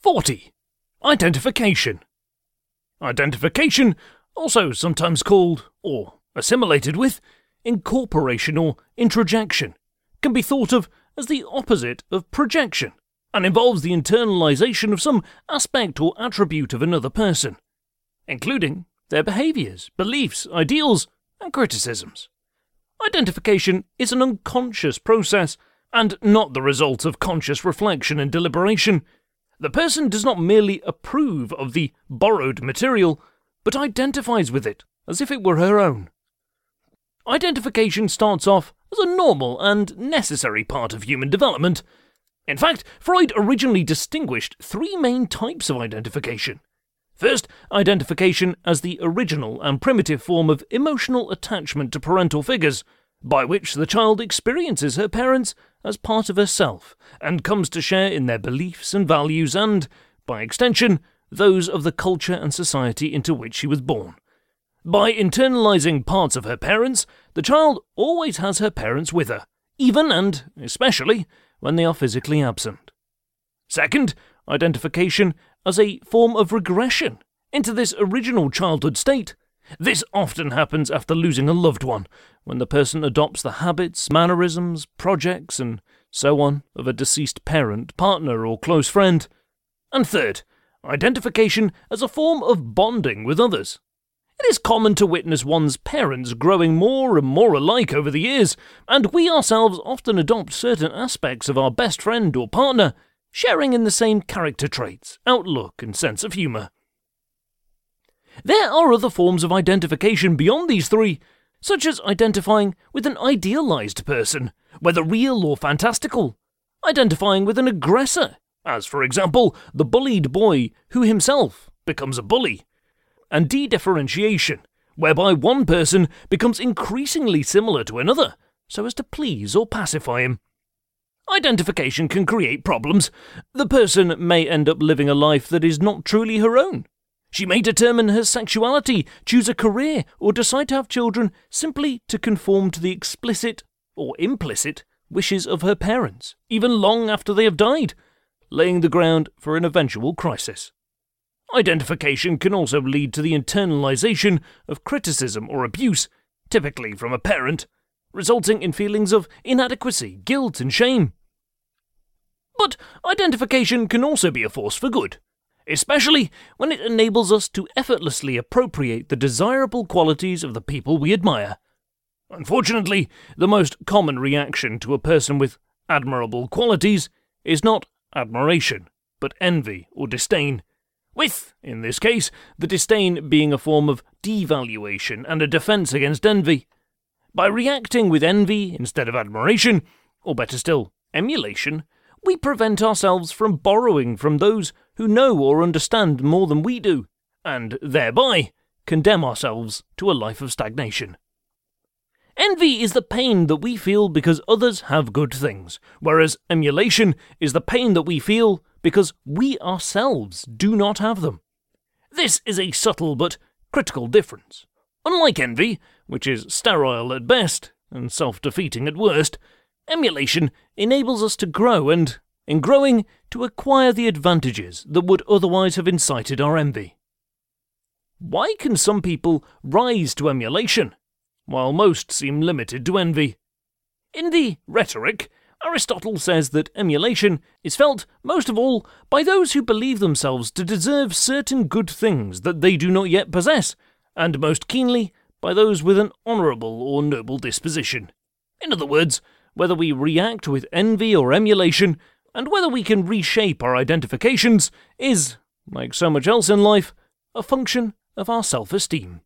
40. Identification. Identification, also sometimes called, or assimilated with, incorporation or introjection, can be thought of as the opposite of projection and involves the internalization of some aspect or attribute of another person, including their behaviors, beliefs, ideals, and criticisms. Identification is an unconscious process and not the result of conscious reflection and deliberation. The person does not merely approve of the borrowed material, but identifies with it as if it were her own. Identification starts off as a normal and necessary part of human development. In fact, Freud originally distinguished three main types of identification. First, identification as the original and primitive form of emotional attachment to parental figures, by which the child experiences her parents as part of herself and comes to share in their beliefs and values and, by extension, those of the culture and society into which she was born. By internalizing parts of her parents, the child always has her parents with her, even and especially when they are physically absent. Second, identification as a form of regression into this original childhood state. This often happens after losing a loved one, when the person adopts the habits, mannerisms, projects, and so on of a deceased parent, partner, or close friend. And third, identification as a form of bonding with others. It is common to witness one's parents growing more and more alike over the years, and we ourselves often adopt certain aspects of our best friend or partner, sharing in the same character traits, outlook, and sense of humour. There are other forms of identification beyond these three, such as identifying with an idealized person, whether real or fantastical, identifying with an aggressor, as for example, the bullied boy who himself becomes a bully, and de-differentiation, whereby one person becomes increasingly similar to another, so as to please or pacify him. Identification can create problems. The person may end up living a life that is not truly her own. She may determine her sexuality, choose a career, or decide to have children simply to conform to the explicit or implicit wishes of her parents, even long after they have died, laying the ground for an eventual crisis. Identification can also lead to the internalization of criticism or abuse, typically from a parent, resulting in feelings of inadequacy, guilt, and shame. But identification can also be a force for good, especially when it enables us to effortlessly appropriate the desirable qualities of the people we admire. Unfortunately, the most common reaction to a person with admirable qualities is not admiration, but envy or disdain with, in this case, the disdain being a form of devaluation and a defence against envy. By reacting with envy instead of admiration, or better still, emulation, we prevent ourselves from borrowing from those who know or understand more than we do, and thereby condemn ourselves to a life of stagnation. Envy is the pain that we feel because others have good things, whereas emulation is the pain that we feel because we ourselves do not have them. This is a subtle but critical difference. Unlike envy, which is sterile at best and self defeating at worst, emulation enables us to grow and, in growing, to acquire the advantages that would otherwise have incited our envy. Why can some people rise to emulation, while most seem limited to envy? In the rhetoric, Aristotle says that emulation is felt most of all by those who believe themselves to deserve certain good things that they do not yet possess, and most keenly by those with an honourable or noble disposition. In other words, whether we react with envy or emulation, and whether we can reshape our identifications, is, like so much else in life, a function of our self esteem.